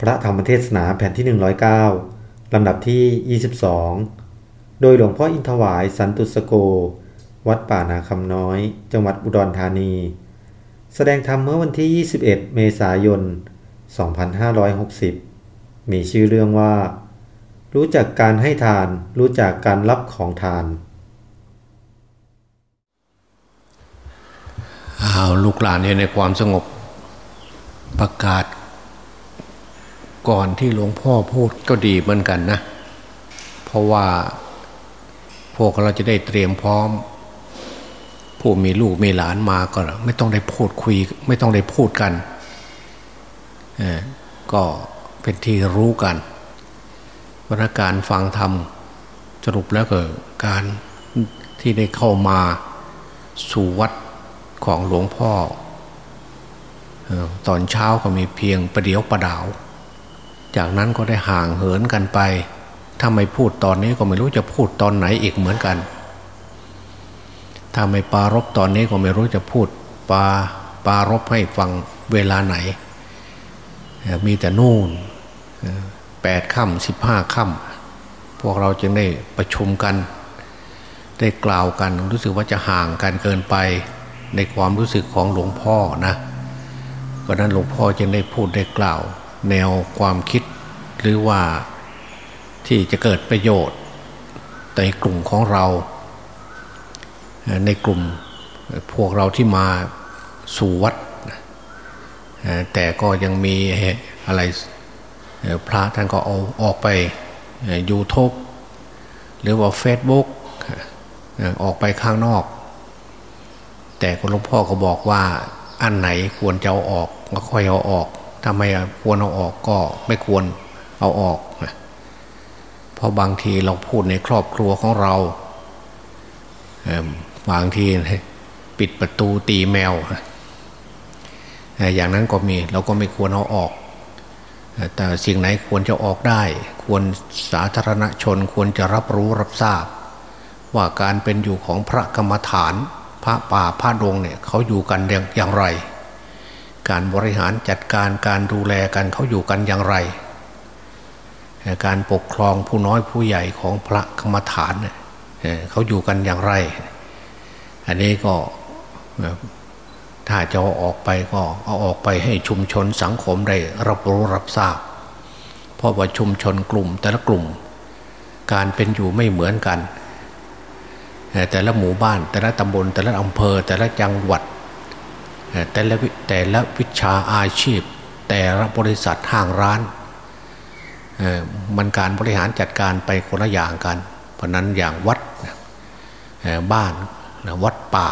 พระธรรมเทศนาแผ่นที่ 109 ลำดับที่ 22 โดยหลวงพ่ออินทวายสันตุสโก วัดป่านาคำน้อย จังหวัดอุดรธานี แสดงธรรมเมื่อวันที่ 21 เมษายน 2560 มีชื่อเรื่องว่า รู้จักการให้ทาน รู้จักการรับของทานอ้าวลูกหลานอยู่ในความสงบประกาศ ก่อนที่หลวงพ่อพูดก็ดีเหมือนกันนะ เพราะว่าพวกเราจะได้เตรียมพร้อม ผู้มีลูกมีหลานมาก็ไม่ต้องได้พูดคุย ไม่ต้องได้พูดกันเออก็เป็นที่รู้กันวราการฟังธรรมสรุปแล้วก็การที่ได้เข้ามาสู่วัดของหลวงพ่อ ตอนเช้าก็มีเพียงประเดียวประดาว จากนั้นก็ได้ห่างเหินกันไป ถ้าไม่พูดตอนนี้ก็ไม่รู้จะพูดตอนไหนอีกเหมือนกัน ถ้าไม่ปารบตอนนี้ก็ไม่รู้จะพูดปาปารบให้ฟังเวลาไหน มีแต่นู่นแปดค่ำสิบห้าค่ำพวกเราจึงได้ประชุมกัน ได้กล่าวกันรู้สึกว่าจะห่างกันเกินไปในความรู้สึกของหลวงพ่อนะเพราะนั้นหลวงพ่อจึงได้พูดได้กล่าว แนวความคิดหรือว่าที่จะเกิดประโยชน์ในกลุ่มของเรา ในกลุ่มพวกเราที่มาสู่วัด แต่ก็ยังมีอะไรพระท่านก็เอาออกไปยูทูบหรือว่าเฟซบุ๊กออกไปข้างนอก แต่หลวงพ่อก็บอกว่าอันไหนควรจะเอาออกก็ค่อยเอาออก ทำไมควรเอาออกก็ไม่ควรเอาออกเพราะบางทีเราพูดในครอบครัวของเราบางทีปิดประตูตีแมว อย่างนั้นก็มีเราก็ไม่ควรเอาออก แต่สิ่งไหนควรจะออกได้ ควรสาธารณชนควรจะรับรู้รับทราบ ว่าการเป็นอยู่ของพระกรรมฐาน พระป่าพระดงเนี่ยเขาอยู่กันอย่างไร การบริหารจัดการการดูแลกันเขาอยู่กันอย่างไร การปกครองผู้น้อยผู้ใหญ่ของพระกรรมฐานเนี่ยเขาอยู่กันอย่างไร อันนี้ก็ถ้าจะเอาออกไปก็เอาออกไปให้ชุมชนสังคมได้รับรู้รับทราบ เพราะว่าชุมชนกลุ่ม แต่ละกลุ่ม การเป็นอยู่ไม่เหมือนกัน แต่ละหมู่บ้าน แต่ละตำบลแต่ละอำเภอ แต่ละจังหวัด แต่ละแต่ละวิชาอาชีพ แต่ละบริษัทห้างร้านมันการบริหารจัดการไปคนละอย่างกัน เพราะนั้นอย่างวัดบ้านวัดป่า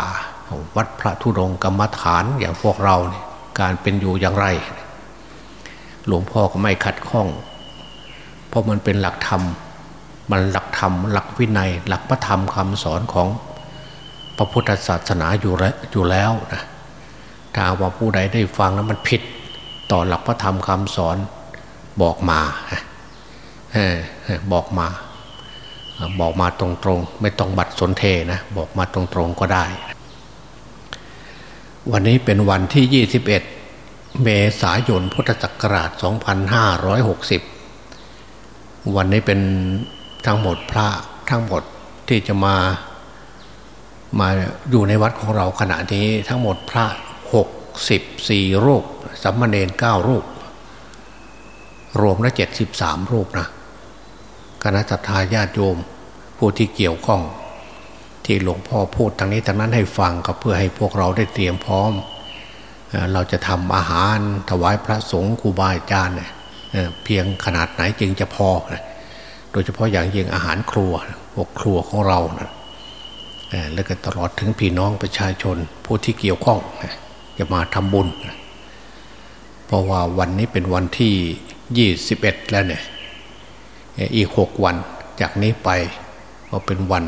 วัดพระธุดงกรรมฐานอย่างพวกเราเนี่ยการเป็นอยู่อย่างไร หลวงพ่อก็ไม่ขัดข้อง เพราะมันเป็นหลักธรรม มันหลักธรรม หลักวินัย หลักพระธรรมคำสอนของพระพุทธศาสนาอยู่แล้วอยู่แล้วนะ ถ้าว่าผู้ใดได้ฟังแล้วมันผิดต่อหลักพระธรรมคำสอนบอกมาบอกมา บอกมาตรงๆ ไม่ต้องบัตรสนเทนะ บอกมาตรงๆก็ได้ วันนี้เป็นวันที่ 21 เมษายนพุทธศักราช 2560 วันนี้เป็นทั้งหมดพระทั้งหมดที่จะมามาอยู่ในวัดของเราขณะนี้ทั้งหมดพระ หกสิบสี่รูปสัมมาเนนเก้ารูป รวมแล้วเจ็ดสิบสามรูปนะคณะทาญาติโยม ผู้ที่เกี่ยวข้อง ที่หลวงพ่อพูดทางนี้ทางนั้นให้ฟังก็เพื่อให้พวกเราได้เตรียมพร้อม เราจะทำอาหารถวายพระสงฆ์ครูบาอาจารย์เพียงขนาดไหนจึงจะพอ โดยเฉพาะอย่างยิ่งอาหารครัวพวกครัวของเรานะแล้วก็ตลอดถึงพี่น้องประชาชนผู้ที่เกี่ยวข้อง จะมาทำบุญ เพราะว่าวันนี้เป็นวันที่ยี่สิบเอ็ดแล้วเนี่ยอีกหกวันจากนี้ไปก็เป็นวัน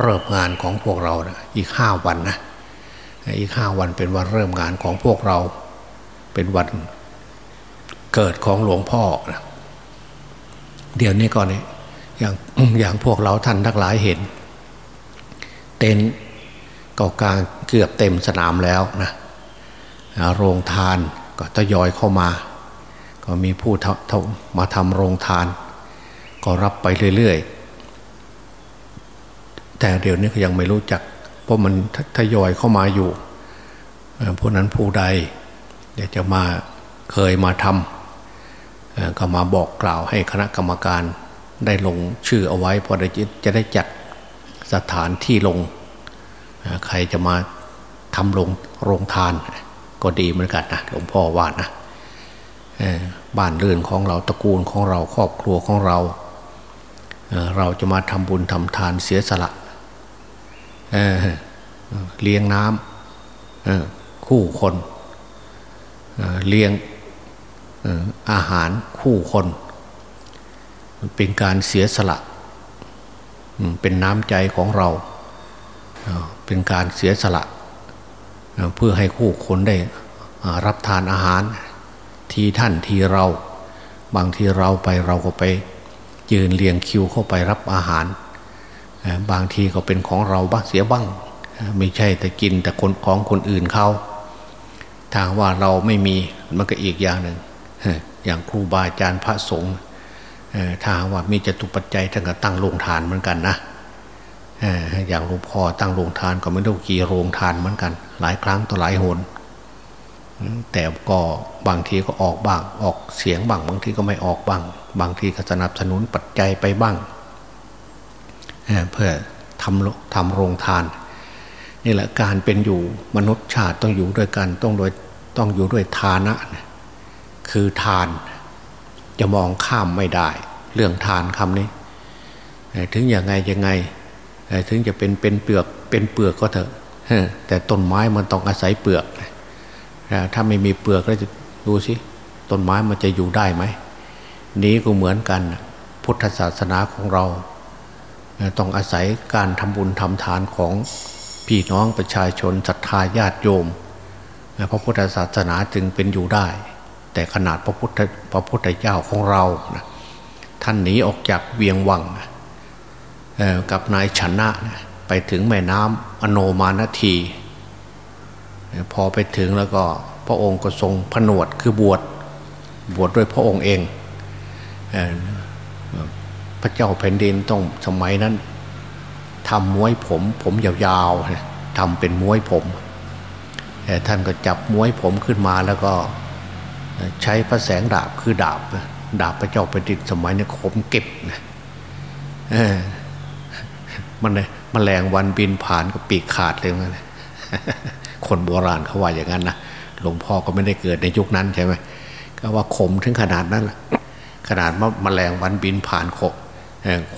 เริ่มงานของพวกเรานะอีกห้าวันนะอีกห้าวันเป็นวันเริ่มงานของพวกเรา เป็นวันเกิดของหลวงพ่อนะเดี๋ยวนี้ก่อนนี่อย่างอย่างพวกเราท่านทั้งหลายเห็น เต็นก็กลางเกือบเต็มสนามแล้วนะ โรงทานก็ทยอยเข้ามา ก็มีผู้มาทำโรงทาน ก็รับไปเรื่อยๆ แต่เดี๋ยวนี้ก็ยังไม่รู้จัก เพราะมันทยอยเข้ามาอยู่ผู้นั้นผู้ใดอยากจะมาเคยมาทำก็มาบอกกล่าวให้คณะกรรมการได้ลงชื่อเอาไว้พอจะได้จัดสถานที่ลง ใครจะมาทำลงโรงทาน ก็ดีเหมือนกันนะหลวงพ่อว่านะบ้านเรือนของเราตระกูลของเราครอบครัวของเราเราจะมาทำบุญทำทานเสียสละเเลี้ยงน้ำคู่คนเลี้ยงอาหารคู่คนเป็นการเสียสละ เป็นน้ำใจของเรา เป็นการเสียสละ เพื่อให้คู่คนได้รับทานอาหาร ทีท่านทีเรา บางทีเราไปเราก็ไป ยืนเรียงคิวเข้าไปรับอาหาร บางทีก็เป็นของเราบ้างเสียบ้าง ไม่ใช่แต่กินแต่คนของคนอื่นเขาทางว่าเราไม่มีมันก็อีกอย่างหนึ่งอย่างครูบาอาจารย์พระสงฆ์ถ้าว่ามีจตุปัจจัยท่านก็ตั้งโรงทานเหมือนกันนะ อย่างหลวงพ่อตั้งโรงทานก็ไม่รู้กี่โรงทานเหมือนกัน หลายครั้งต่อหลายหนแต่ก็บางทีก็ออกบ้าง ออกเสียงบ้าง บางทีก็ไม่ออกบ้าง บางทีก็สนับสนุนปัจจัยไปบ้างเพื่อทำทำโรงทานนี่แหละการเป็นอยู่มนุษย์ชาติต้องอยู่ด้วยกันต้องโดยต้องอยู่ด้วยทานะ คือทานจะมองข้ามไม่ได้ เรื่องทานคำนี้ ถึงอยังไงยังไง ถึงจะเป็นเป็นเปลือกเป็นเปลือกก็เถอะแต่ต้นไม้มันต้องอาศัยเปลือกถ้าไม่มีเปลือกแล้วจะดูสิต้นไม้มันจะอยู่ได้ไหมนี้ก็เหมือนกันพุทธศาสนาของเรา ต้องอาศัยการทำบุญทำทานของพี่น้องประชาชนศรัทธาญาติโยมพระพุทธศาสนาจึงเป็นอยู่ได้ แต่ขนาดพระพุทธพระพุทธเจ้าของเรานะท่านหนีออกจากเวียงวัง กับนายชนะไปถึงแม่น้ำอโนมานาที พอไปถึงแล้วก็พระองค์ก็ทรงผนวดคือบวชบวชด้วยพระองค์เองพระเจ้าแผ่นดินต้องสมัยนั้นทำม้วยผม ผมยาวๆทำเป็นม้วยผมท่านก็จับม้วยผมขึ้นมาแล้วก็ใช้พระแสงดาบคือดาบ ดาบพระเจ้าแผ่นดินสมัยนี้คมเก็บนะ มันเลยแมลงวันบินผ่านก็ปีกขาดเลยมันคนโบราณเขาว่าอย่างนั้นนะหลวงพ่อก็ไม่ได้เกิดในยุคนั้นใช่ไหมก็ว่าคมถึงขนาดนั้นแหละขนาดมแมลงวันบินผ่านคม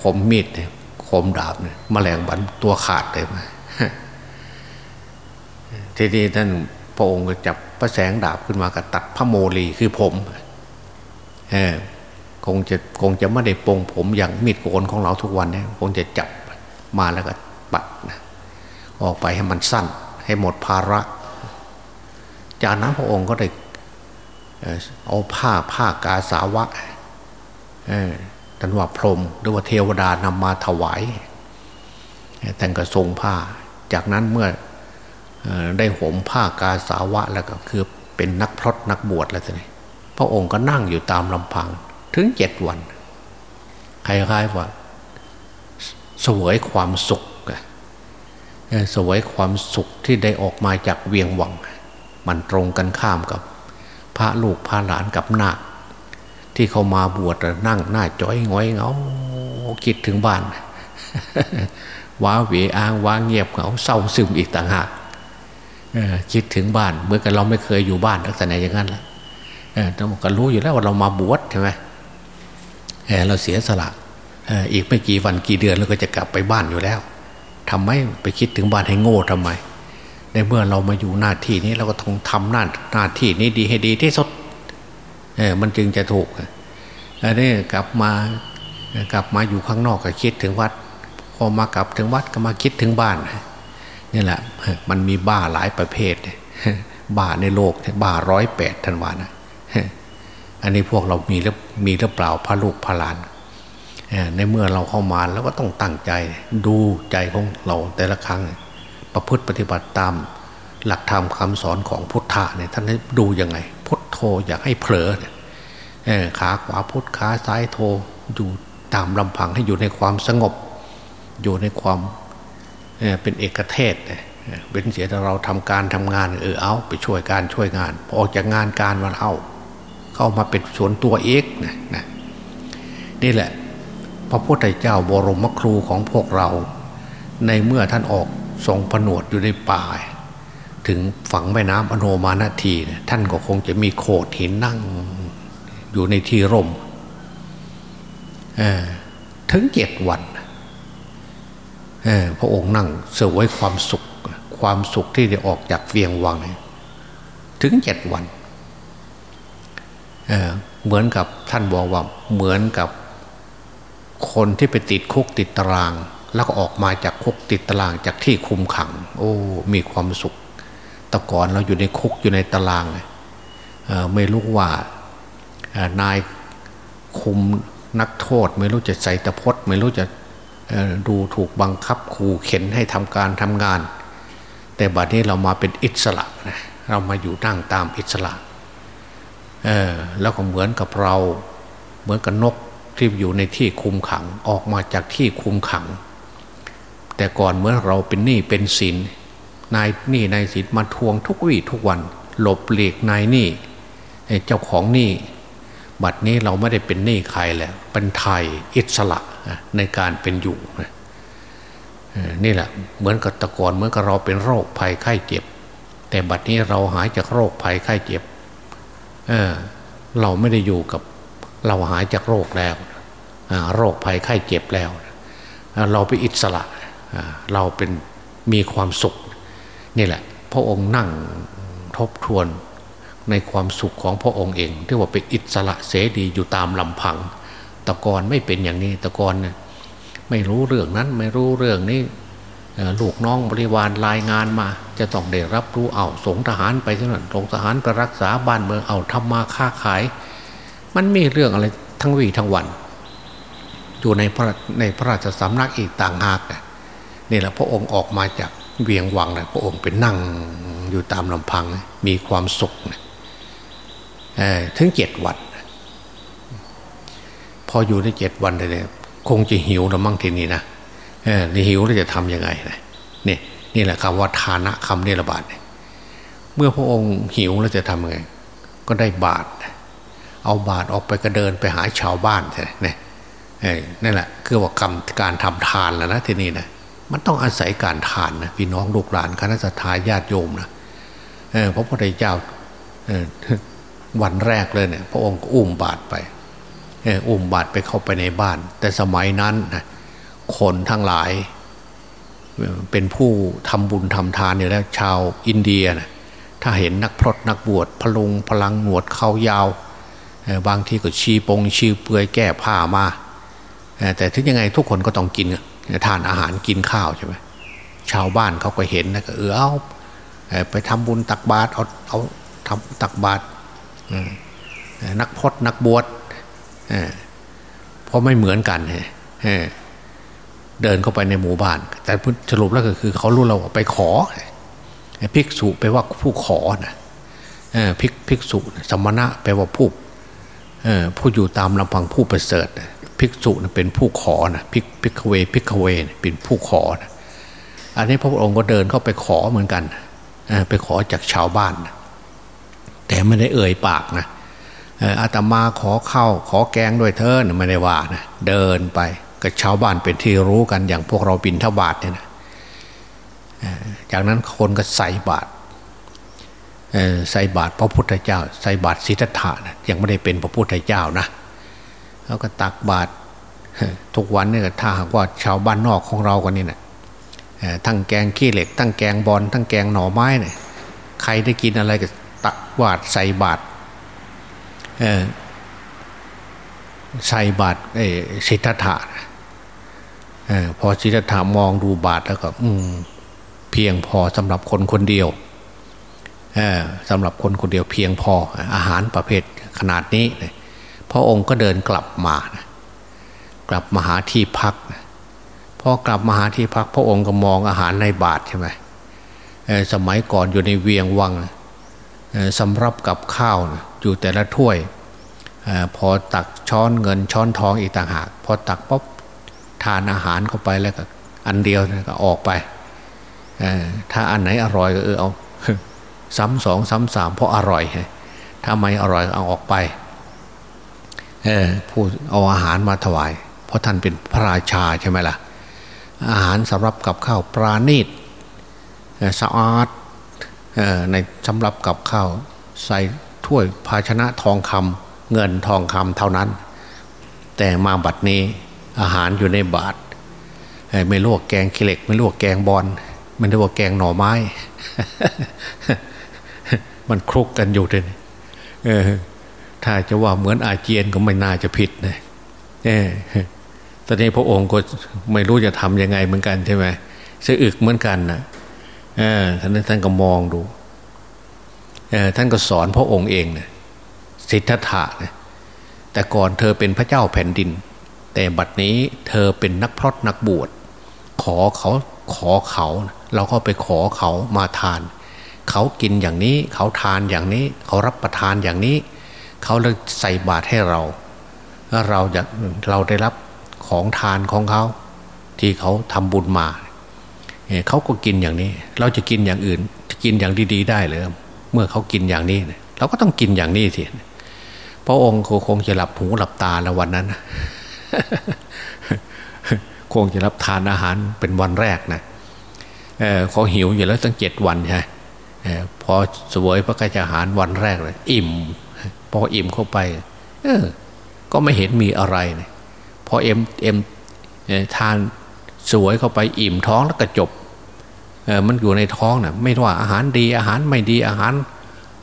คมมีดเนี่ยคมดาบเนี่ยมแมลงวันตัวขาดเลยมาทีนี้ท่านพระองค์ก็จับพระแสงดาบขึ้นมาก็ตัดพระโมลีคือผมคงจะคงจะไม่ได้ปงผมอย่างมีดโกนของเราทุกวันเนี่ยคงจะจับ มาแล้วก็ปัดนะออกไปให้มันสั้น ให้หมดภาระ จากนั้นพระองค์ก็ได้เอาผ้าผ้ากาสาวะท่านว่าพรมหรือว่าเทวดานำมาถวายแต่งกระทรงผ้า จากนั้นเมื่อได้ห่มผ้ากาสาวะแล้วก็คือเป็นนักพรตนักบวชแล้วสิพระองค์ก็นั่งอยู่ตามลำพังถึงเจ็ดวันคล้ายๆว่า สวยความสุขสวยความสุขที่ได้ออกมาจากเวียงวัง มันตรงกันข้ามกับ พระลูกพระหลานกับนาคที่เขามาบวชนั่งหน้าจ้อยง้อยเงาคิดถึงบ้านว้าเหวอ้างว้าเงียบเหงาเศร้าซึมอีกต่างหากคิดถึงบ้านเมื่อกันเราไม่เคยอยู่บ้านลักษณะอย่างนั้นละเราก็รู้อยู่แล้วว่าเรามาบวชใช่ไหมเราเสียสละ อีกไม่กี่วันกี่เดือนเราก็จะกลับไปบ้านอยู่แล้วทำไมไปคิดถึงบ้านให้โง่ทำไม ในเมื่อเรามาอยู่หน้าที่นี้เราก็ต้องทำหน้าหน้าที่นี้ดีให้ดีที่สุดเออมันจึงจะถูกอันนี้กลับมากลับมาอยู่ข้างนอกก็คิดถึงวัด พอมากลับถึงวัดก็มาคิดถึงบ้านนี่แหละมันมีบ้าหลายประเภทบ้าในโลกบ้าร้อยแปดทันวานะอันนี้พวกเรามีหรือมีหรือเปล่าพระลูกพระหลาน ในเมื่อเราเข้ามาแล้วก็ต้องตั้งใจดูใจของเราแต่ละครั้ง ประพฤติปฏิบัติตามหลักธรรมคาสอนของพุทธะเนี่ยท่านให้ดูยังไง พุทโธอยากให้เผลอเนี่ยขาขวาพุทขาซ้ายโทอยู่ตามลำพังให้อยู่ในความสงบ อยู่ในความเป็นเอกเทศเป็นเสียแต่เราทำการทำงานเออเอาไปช่วยการช่วยงานพอออกจากงานการวันเอา เข้ามาเป็นส่วนตัวเอกนะนะนี่แหละ พระพุทธเจ้าบรมครูของพวกเรา ในเมื่อท่านออกทรงผนวดอยู่ในป่า ถึงฝั่งแม่น้ำอโนมานาที ท่านก็คงจะมีโขดหินนั่งอยู่ในที่ร่มถึงเจ็ดวันพระองค์นั่งเสวยความสุขความสุขที่ได้ออกจากเวียงวัง ถึงเจ็ดวันเเหมือนกับท่านบอกว่าเหมือนกับ คนที่ไปติดคุกติดตาราง แล้วก็ออกมาจากคุกติดตารางจากที่คุมขัง โอ้มีความสุขแต่ก่อนเราอยู่ในคุกอยู่ในตารางไม่รู้ว่านายคุมนักโทษ ไม่รู้จะใส่ตะพดไม่รู้จะดูถูกบังคับขู่เข็นให้ทำการทำงาน แต่บัดนี้เรามาเป็นอิสระนะเรามาอยู่นั่งตามอิสระเออแล้วก็เหมือนกับเรา เหมือนกับนก ที่อยู่ในที่คุมขังออกมาจากที่คุมขัง แต่ก่อนเมื่อเราเป็นหนี้เป็นสินนายหนี้นายสินมาทวงทุกวี่ทุกวัน หลบหลีกนายหนี้เจ้าของหนี้บัดนี้เราไม่ได้เป็นหนี้ใครแล้วเป็นไทยอิสระในการเป็นอยู่นี่แหละเหมือนกับตะกอนเหมือนกับเราเป็นโรคภัยไข้เจ็บ แต่บัดนี้เราหายจากโรคภัยไข้เจ็บเเราไม่ได้อยู่กับ เราหายจากโรคแล้วโรคภัยไข้เจ็บแล้ว เราเป็นอิสระเราเป็นมีความสุขนี่แหละ พระองค์นั่งทบทวนในความสุขของพระองค์เองที่ว่าเป็นอิสระเสดีอยู่ตามลำพังตะกอนไม่เป็นอย่างนี้ตะกอนเนี่ยไม่รู้เรื่องนั้นไม่รู้เรื่องนี้ลูกน้องบริวารรายงานมา จะต้องได้รับรู้เอาสงทหารไปที่นั่นสงทหารไปรักษาบ้านเมืองเอาทำมาค้าขาย มันมีเรื่องอะไรทั้งวีทั้งวัน อยู่ในพระในพระราชสำนักอีกต่างหากนี่แหละพระองค์ออกมาจากเวียงวังเลยพระองค์เป็นนั่งอยู่ตามลำพังมีความสุขถึงเจ็ดวันพออยู่ได้เจ็ดวันเลยคงจะหิวแล้วมั่งทีนี้นะนี่หิวแล้วจะทำยังไงนะนี่นี่แหละคำว่าทานะคำเนี้รบาดเมื่อพระองค์หิวแล้วจะทำยังไง ก็ได้บาตร เอาบาตรออกไปก็เดินไปหาชาวบ้านใช่ไหมนั่นแหละคือว่ากรรมการทำทานแล้วนะทีนี้นะมันต้องอาศัยการทานนะพี่น้องลูกหลานคณะสัตยาญาติโยมนะเพราะพระพุทธเจ้าวันแรกเลยเนี่ยพระองค์อุ้มบาตรไปอุ้มบาตรไปเข้าไปในบ้าน แต่สมัยนั้นนะคนทั้งหลาย เป็นผู้ทำบุญทำทานอยู่แล้วชาวอินเดียนะถ้าเห็นนักพรตนักบวชพลุงพลังหนวดเขายาว บางทีก็ชีปงชีเปลือยแก้ผ้ามาแต่ถึงยังไงทุกคนก็ต้องกินทานอาหารกินข้าวใช่ไหมชาวบ้านเขาก็เห็นนะก็เออเอาไปทำบุญตักบาตรเอาเอาทำตักบาตรนักพจนักบวชเพราะไม่เหมือนกันเดินเข้าไปในหมู่บ้าน แต่สรุปแล้วก็คือเขารู้เราไปขอภิกษุไปว่าผู้ขอนะภิกภิกษุสมณะแปว่าผู้ ผู้อยู่ตามลำพังผู้ประเสริฐภิกษุเป็นผู้ขอนะภิกภิกเวภิกเวเป็นผู้ขอนะอันนี้พระพุทธองค์ก็เดินเข้าไปขอเหมือนกันไปขอจากชาวบ้าน แต่ไม่ได้เอ่ยปากนะอาตมาขอเข้าขอแกงด้วยเธอไม่ได้ว่านะเดินไปกับชาวบ้านเป็นที่รู้กันอย่างพวกเราบินทบาทเนี่ยนะจากนั้นคนก็ใส่บาตร ใส่บาตรพระพุทธเจ้า ใส่บาตรสิทธัตถะนะยังไม่ได้เป็นพระพุทธเจ้านะแล้วก็ตักบาตรทุกวันเนี่ยถ้าหากว่าชาวบ้านนอกของเรากันนี่นะทั้งแกงขี้เหล็ก ทั้งแกงบอลทั้งแกงหน่อไม้เนี่ยใครได้กินอะไรก็ตักบาตรใส่บาตรใส่บาตรสิทธัตถะพอสิทธัตถะมองดูบาตรแล้วก็ อืเพียงพอสำหรับคนคนเดียว สำหรับคนคนเดียวเพียงพออาหารประเภทขนาดนี้พระองค์ก็เดินกลับมากลับมาหาที่พักพอกลับมาหาที่พัก พระองค์ก็มองอาหารในบาตรใช่ไหมสมัยก่อนอยู่ในเวียงวังสำรับกับข้าวอยู่แต่ละถ้วยพอตักช้อนเงินช้อนทองอีกต่างหาก พอตักปุ๊บทานอาหารเข้าไปแล้วก็อันเดียวก็ออกไปถ้าอันไหนอร่อยก็เออเอา ซ้ำสองซ้ำสามเพราะอร่อยถ้าไม่อร่อยเอาออกไปเออพูดเอาอาหารมาถวาย เพราะท่านเป็นพระราชาใช่ไหมล่ะ อาหารสำหรับกับข้าวปราณีตสะอาดในสำหรับกับข้าวใส่ถ้วยภาชนะทองคำเงินทองคำเท่านั้น แต่มาบัดนี้อาหารอยู่ในบาทไม่ลวกแกงขี้เหล็ก ไม่ลวกแกงบอลไม่ลวกแกงหน่อไม้ มันคลุกกันอยู่เลยถ้าจะว่าเหมือนอาเจียนก็ไม่น่าจะผิดนะตอนนี้พระองค์ก็ไม่รู้จะทำยังไงเหมือนกันใช่ไหมสะอึกเหมือนกันนะท่านท่านก็มองดูท่านก็สอนพระองค์เองนะสิทธัตถะนะแต่ก่อนเธอเป็นพระเจ้าแผ่นดิน แต่บัดนี้เธอเป็นนักพรตนักบวช ขอเขาขอเขา เราก็ไปขอเขามาทาน เขากินอย่างนี้ เขาทานอย่างนี้ เขารับประทานอย่างนี้ เขาเลยใส่บาตรให้เราแล้วเราจะเราได้รับของทานของเขา ที่เขาทำบุญมาเขาก็กินอย่างนี้ เราจะกินอย่างอื่น จะกินอย่างดี ๆ ได้เลย เมื่อเขากินอย่างนี้เราก็ต้องกินอย่างนี้สิพระองค์คงจะหลับหูหลับตาแล้ววันนั้นคงจะรับทานอาหารเป็นวันแรกนะเออเขาหิวอยู่แล้วตั้งเจ็ดวันใช่ พอสวยพระกาอาหารวันแรกเลยอิ่ม พออิ่มเข้าไป เออ ก็ไม่เห็นมีอะไรเนะพอเอ็มเอ็มทานสวยเข้าไปอิ่มท้องแล้วก็จบเออมันอยู่ในท้องนะ่ะไม่ว่าอาหารดีอาหารไม่ดีอาหาร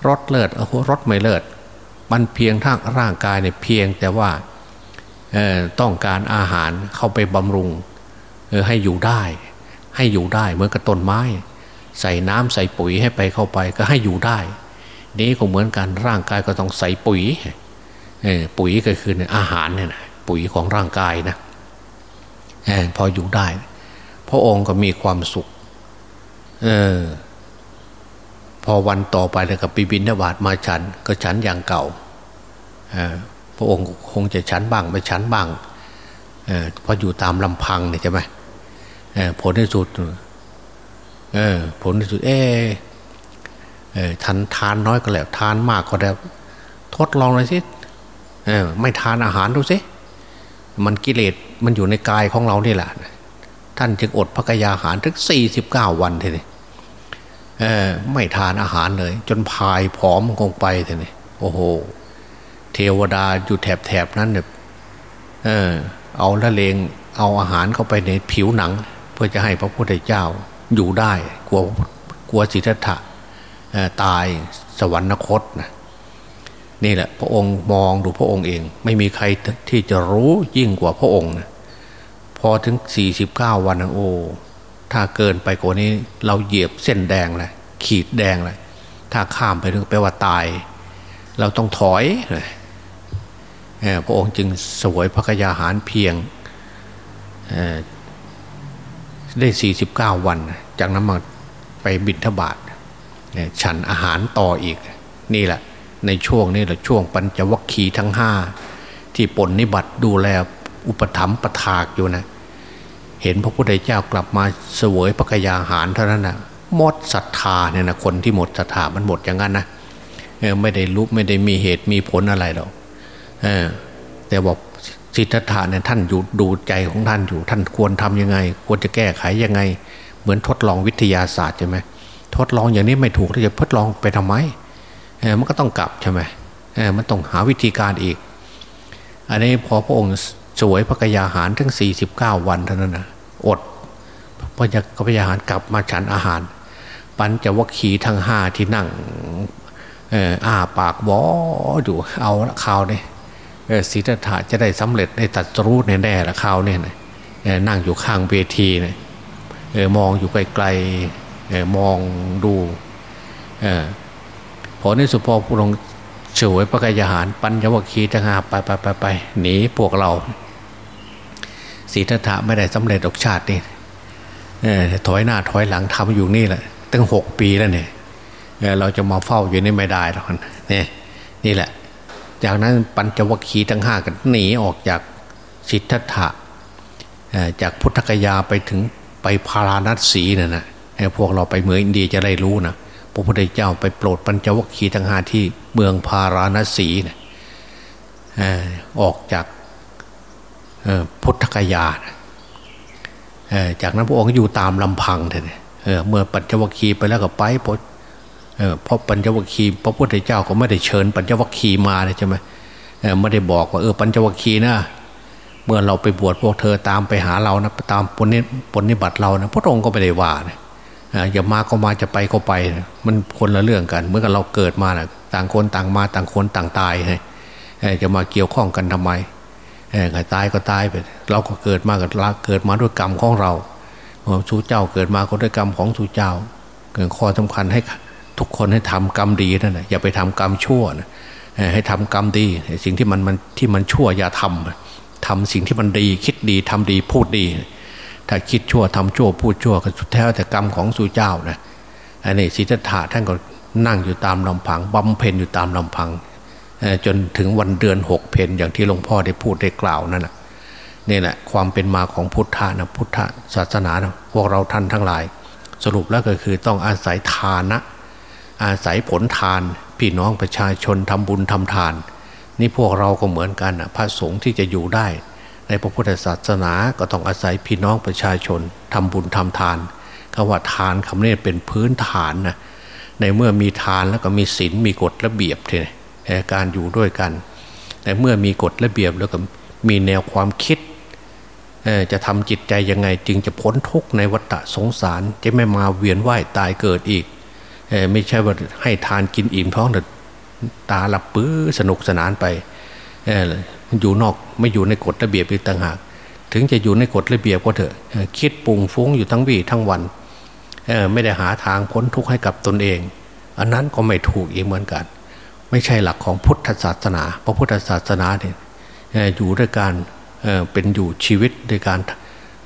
รสเลิศรสไม่เลิศมันเพียงทั้งร่างกายเนี่ยเพียงแต่ว่าต้องการอาหารเข้าไปบำรุงให้อยู่ได้ ให้อยู่ได้เหมือนกับต้นไม้ ใส่น้ำใส่ปุ๋ยให้ไปเข้าไปก็ให้อยู่ได้ นี้ก็เหมือนกันร่างกายก็ต้องใส่ปุ๋ยปุ๋ยก็คืออาหารเนี่ยนะปุ๋ยของร่างกายนะพออยู่ได้ พระองค์ก็มีความสุขเออพอวันต่อไปเลยกับปีบินนบาตมาฉัน ก็ฉันอย่างเก่าพระองค์คงจะฉันบ้างไม่ฉันบ้างเพราะอยู่ตามลำพังเนี่ยใช่ไหมผลที่สุด ผลที่สุดเออทานทานน้อยก็แล้ว ทานมากก็แล้ว ทดลองเลยสิไม่ทานอาหารดูสิมันกิเลสมันอยู่ในกายของเรานี่แหละท่านจึงอดพระกยาหารถึงสี่สิบเก้าวันทีนี้ไม่ทานอาหารเลย จนพายผอมคงไปทีนี้โอ้โห เทวดาอยู่แถบแถบนั้นเนี่ยเออ เอาละเลงเอาอาหารเข้าไปในผิวหนัง เพื่อจะให้พระพุทธเจ้า อยู่ได้กลัวกลัวสิทธัตถะตายสวรรคตนะนี่แหละพระองค์มองดูพระองค์เอง ไม่มีใครที่จะรู้ยิ่งกว่าพระองค์นะพอถึงสี่สิบเก้าวันนะโอ้ถ้าเกินไปกว่านี้ เราเหยียบเส้นแดงเลยขีดแดงเลยถ้าข้ามไปถึงแปลว่าตาย เราต้องถอยพระองค์จึงสวยพระกยาหารเพียง ได้สี่สิบเก้าวัน จากนั้นมาไปบิณฑบาตฉันอาหารต่ออีก นี่แหละ ในช่วงนี้แหละช่วงปัญจวัคคีย์ทั้งห้าที่ปนนิบัติดูแลอุปถัมภ์ประทากอยู่นะ เห็นพระพุทธเจ้ากลับมาเสวยพระกยาหารเท่านั้นนะหมดศรัทธาเนี่ยนะคนที่หมดศรัทธามันหมดอย่างนั้นนะไม่ได้รู้ไม่ได้มีเหตุมีผลอะไรหรอกแต่บอก สิทธัตถะเนี่ยท่านอยู่ดูใจของท่านอยู่ ท่านควรทํำยังไง ควรจะแก้ไขยังไง เหมือนทดลองวิทยาศาสตร์ใช่ไหมทดลองอย่างนี้ไม่ถูกที่จะทดลองไปทำไมมันก็ต้องกลับใช่ไหมมันต้องหาวิธีการอีก อันนี้พอพระองค์สวยพระกยาหารทั้ง 49 วันเท่านั้นนะอดพระกยาหารกลับมาฉันอาหาร ปัญจวัคคีย์ทั้งห้าที่นั่งอ้าปากวออยู่เอาข่าวเนี่ย ศีรษะจะได้สำเร็จได้ตัดรู้แน่ๆละข่าวเนี่ยนั่งอยู่ข้างเวทีเนี่ยมองอยู่ไกลๆมองดูพอในสุพอพระองค์เฉวยพระกายหาร ปัญญวัคคีย์ทั้งห้าไปไปไปไปหนีพวกเราศีรษะไม่ได้สำเร็จออกชาตินี่ถอยหน้าถอยหลังทำอยู่นี่แหละตั้งหกปีแล้วเนี่ยเราจะมาเฝ้าอยู่นี่ไม่ได้หรอกนี่นี่แหละ จากนั้นปัญจวัคคีย์ทั้งห้ากันหนีออกจากสิทธัตถะจากพุทธกยาไปถึงไปพาราณสีน่ะนะพวกเราไปเมืองอินเดียจะได้รู้นะพระพุทธเจ้าไปโปรดปัญจวัคคีย์ทั้งห้าที่เมืองพาราณสีนะออกจากพุทธคยานะจากนั้นพระองค์อยู่ตามลำพังเลยเมื่อปัญจวัคคีย์ไปแล้วก็ไปพ เพราะปัญจวัคคีย์พระพุทธเจ้าก็ไม่ได้เชิญปัญจวัคคีย์มาเลยใช่ไหมไม่ได้บอกว่าเออปัญจวัคคีย์นะเมื่อเราไปบวชพวกเธอตามไปหาเรานะตามปนิปนิบัติเรานะพระองค์ก็ไม่ได้ว่านะอย่ามาก็มาจะไปก็ไปนะมันคนละเรื่องกัน เมื่อกับเราเกิดมานะต่างคนต่างมาต่างคนต่างตายไงจะมาเกี่ยวข้องกันทำไมใครตายก็ตายไปเราก็เกิดมากับเกิดมาด้วยกรรมของเราสู่เจ้าเกิดมาก็ด้วยกรรมของสู่เจ้าเกิดข้อสำคัญให้ ทุกคนให้ทำกรรมดีนั่นแหละอย่าไปทำกรรมชั่วนะให้ทำกรรมดี สิ่งที่มันมันที่มันชั่วอย่าทำทำสิ่งที่มันดี คิดดีทำดีพูดดี ถ้าคิดชั่วทำชั่วพูดชั่วก็สุดแท้แต่กรรมของสูเจ้านะอันนี้สิทธัตถะท่านก็นั่งอยู่ตามลำพังบำเพ็ญอยู่ตามลำพังจนถึงวันเดือนหกเพนอย่างที่หลวงพ่อได้พูดได้กล่าวนั่นแหละนี่แหละความเป็นมาของพุทธะนะพุทธศาสนานะพวกเราท่านทั้งหลาย สรุปแล้วก็คือต้องอาศัยทานะ อาศัยผลทานพี่น้องประชาชนทำบุญทำทาน นี่พวกเราก็เหมือนกันนะพระสงฆ์ที่จะอยู่ได้ ในพระพุทธศาสนาก็ต้องอาศัยพี่น้องประชาชนทำบุญทำทานคำว่าทานคำนี้เป็นพื้นฐานนะในเมื่อมีทานแล้วก็มีศีลมีกฎระเบียบทีนี้การอยู่ด้วยกัน แต่เมื่อมีกฎระเบียบแล้วก็มีแนวความคิดจะทำจิตใจยังไงจึงจะพ้นทุกข์ในวัฏสงสารจะไม่มาเวียนว่ายตายเกิดอีก ไม่ใช่ว่าให้ทานกินอิ่มท้องแต่ตาหลับปื้อสนุกสนานไปอยู่นอกไม่อยู่ในกฎระเบียบอีกต่างหาก ถึงจะอยู่ในกฎระเบียบก็เถอะคิดปุงฟุ้งอยู่ทั้งวี่ทั้งวันไม่ได้หาทางพ้นทุกข์ให้กับตนเอง อันนั้นก็ไม่ถูกอีกเหมือนกัน ไม่ใช่หลักของพุทธศาสนา เพราะพุทธศาสนาเนี่ยอยู่ด้วยการเป็นอยู่ชีวิตด้วยการ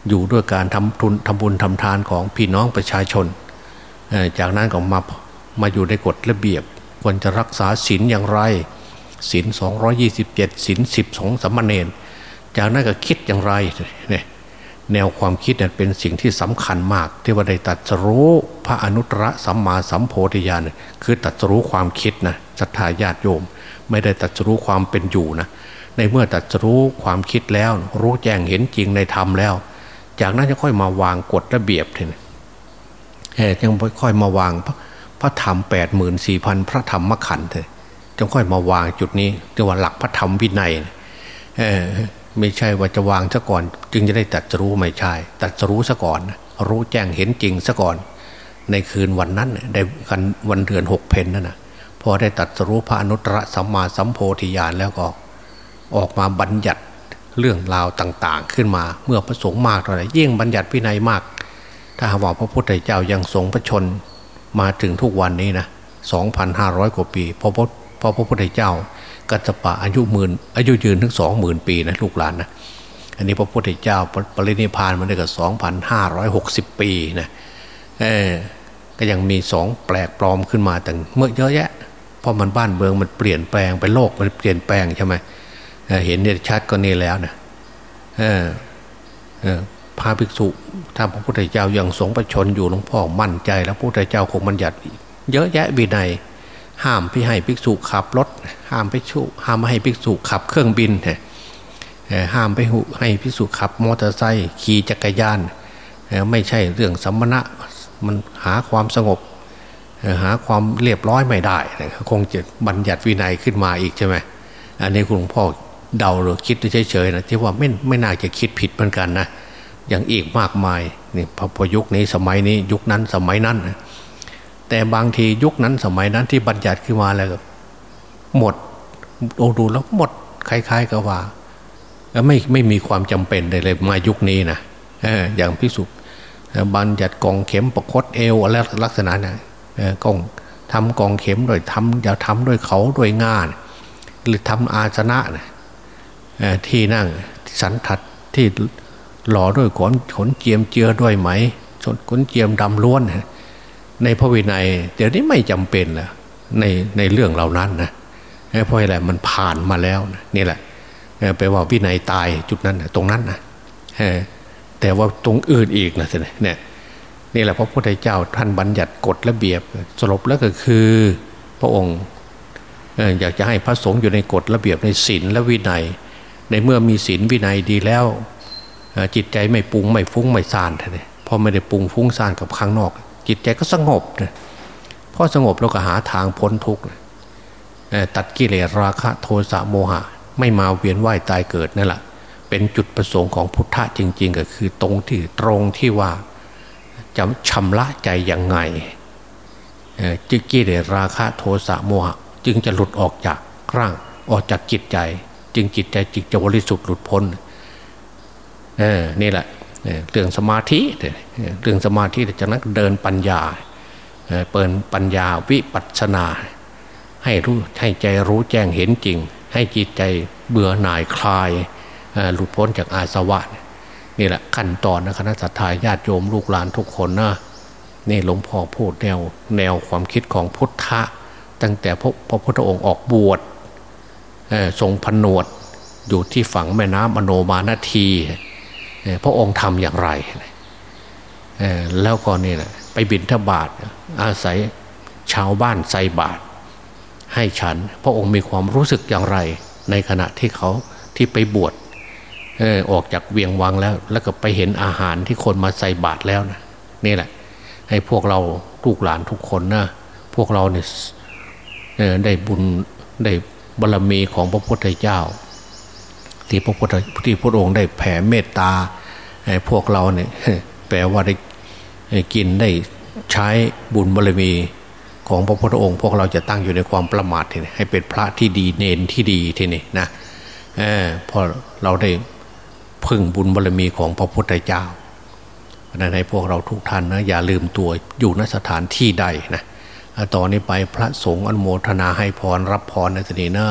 อยู่ด้วยการทำทุนทำบุญทำทานของพี่น้องประชาชน จากนั้นก็มามาอยู่ในกฎระเบียบ ควรจะรักษาศีลอย่างไรศีลสองยี่สิบเจ็ดศีลสิบสองสัมมาเนนจากนั้นก็คิดอย่างไรเนี่ยแนวความคิดเนี่ยเป็นสิ่งที่สำคัญมาก ที่ว่าได้ตัดรู้พระอนุตตรสัมมาสัมโพธิญาณคือตัดรู้ความคิดนะศรัทธาญาติโยม ไม่ได้ตัดรู้ความเป็นอยู่นะในเมื่อตัดรู้ความคิดแล้ว รู้แจ้งเห็นจริงในธรรมแล้ว จากนั้นจะค่อยมาวางกฎระเบียบทีนี้ ยังค่อยมาวางพระธรรมแปดหมื่นสี่พันพระธรรมมขันเถอะจะค่อยมาวางจุดนี้เรียกว่าหลักพระธรรมวินัยไม่ใช่ว่าจะวางซะก่อน จึงจะได้ตัดรู้ไม่ใช่ตัดรู้ซะก่อน รู้แจ้งเห็นจริงซะก่อน ในคืนวันนั้นได้กันวันเดือนหกเพนนั่นนะพอได้ตัดรู้พระอนุตตรสัมมาสัมโพธิญาณแล้วก็ ออกมาบัญญัติเรื่องราวต่าง ๆ ขึ้นมาเมื่อพระสงฆ์มากเท่าไหร่ยิ่งบัญญัติพินัยมาก ถ้าหากว่าพระพุทธเจ้ายังทรงพระชนมาถึงทุกวันนี้นะสองพันห้าร้อยกว่าปีพอพระพุทธเจ้า กัจปะอายุหมื่นอายุยืนถึงสองหมื่นปีนะลูกหลานนะอันนี้พระพุทธเจ้าปรินิพานมาได้กับสองพันห้าร้อยหกสิบปีนะเออก็ยังมีสองแปลกปลอมขึ้นมาแต่เมื่อเยอะแยะเพราะมันบ้านเมืองมันเปลี่ยนแปลงไปโลกมันเปลี่ยนแปลงใช่ไหมเห็นเนี่ยชัดก็นี่แล้วนะเออเออ พาภิกษุถ้าพระพุทธเจ้ายังสงประชนอยู่หลวงพ่อมั่นใจ แล้วพระพุทธเจ้าคงบัญญัติ เยอะแยะวินัยห้ามพี่ให้ภิกษุขับรถ ห้ามไปชุห้ามไม่ให้ภิกษุขับเครื่องบินห้ามไปให้ภิกษุขับมอเตอร์ไซค์ขี่จักรยาน ไม่ใช่เรื่องสัมมณะมันหาความสงบ หาความเรียบร้อยไม่ได้ คงจะบัญญัติวินัยขึ้นมาอีกใช่ไหมอันนี้คุณหลวงพ่อเดาหรือคิดเฉยๆนะที่ว่าไม่ไม่น่าจะคิดผิดเหมือนกันนะ อย่างอีกมากมายนี่พอยุคนี้สมัยนี้ยุคนั้นสมัยนั้น แต่บางทียุคนั้นสมัยนั้นที่บัญญัติขึ้นมาแล้วหมดโอดูแล้วหมดคล้ายๆกับว่าไม่ไม่มีความจำเป็นเลยเลยมายุคนี้นะอย่างพิสุบัญญัติกองเข็มประคตเอวอะไรลักษณะนะกองทำกองเข็มโดยทำอย่าทำด้วยเขาด้วยงาน หรือทำอาสนะนะที่นั่งสันทัดที่ หล่อด้วยขนขนเจียมเจือด้วยไหมขนเจียมดำล้วนในพระวินัยเดี๋ยวนี้ไม่จำเป็นแล้วในในเรื่องเหล่านั้นนะเพราะอะไรมันผ่านมาแล้วนี่แหละแปลว่าวินัยตายจุดนั้นตรงนั้นนะแต่ว่าตรงอื่นอีกนะเนี่ยนี่แหละพระพุทธเจ้าท่านบัญญัติกฎระเบียบสรุปแล้วก็คือ พระองค์อยากจะให้พระสงฆ์อยู่ในกฎระเบียบในศีลและวินัย ในเมื่อมีศีลวินัยดีแล้ว จิตใจไม่ปุงไม่ฟุ้งไม่ซ่านเลยพอไม่ได้ปุงฟุ้งซ่านกับข้างนอก จิตใจก็สงบเลยพอสงบเราก็หาทางพ้นทุกข์ตัดกิเลสราคะโทสะโมหะ ไม่มาเวียนว่ายตายเกิดนั่นแหละเป็นจุดประสงค์ของพุทธะจริง ๆ ก็คือตรงที่ตรงที่ว่าจะชำระใจยังไงจึงกิเลสราคะโทสะโมหะ จึงจะหลุดออกจากร่างออกจากจิตใจ จึงจิตใจจิตจะบริสุทธิ์หลุดพ้น เออนี่แหละเรื่องสมาธิเรื่องสมาธิจากนั้นเดินปัญญาเปิดปัญญาวิปัสนา ให้รู้ให้ใจรู้แจ้งเห็นจริง ให้จิตใจเบื่อหน่ายคลายหลุดพ้นจากอาสวะ นี่แหละขั้นตอนนะคณะสัตยาญาติโยมลูกหลานทุกคนนะนี่หลวงพ่อพูดแนวแนวความคิดของพุทธะ ตั้งแต่พระพระพุทธองค์ออกบวชทรงผนวดอยู่ที่ฝั่งแม่น้ำอโนมานาที พระองค์ทำอย่างไรแล้วก็นี่แหละไปบินทบาทอาศัยชาวบ้านใส่บาทให้ฉัน พระองค์มีความรู้สึกอย่างไร ในขณะที่เขาที่ไปบวชออกจากเวียงวังแล้ว แล้วก็ไปเห็นอาหารที่คนมาใส่บาตรแล้วนะนี่แหละ ให้พวกเราลูกหลานทุกคนนะพวกเราเนี่ยได้บุญได้บารรมีของพระพุทธเจ้า ที่พระพุทธที่พระองค์ได้แผ่เมตตาให้พวกเราเนี่ยแปลว่าได้กินได้ใช้บุญบารมีของพระพุทธองค์ พวกเราจะตั้งอยู่ในความประมาททีนี้ให้เป็นพระที่ดีเนนที่ดีทีนี้นะอพอเราได้พึ่งบุญบารมีของพระพุทธเจ้าเพราะนั้นให้พวกเราทุกท่านนะอย่าลืมตัวอยู่ณสถานที่ใดนะต่อนนี้ไปพระสงฆ์อนโมทนาให้พรรับพรในสนีนะ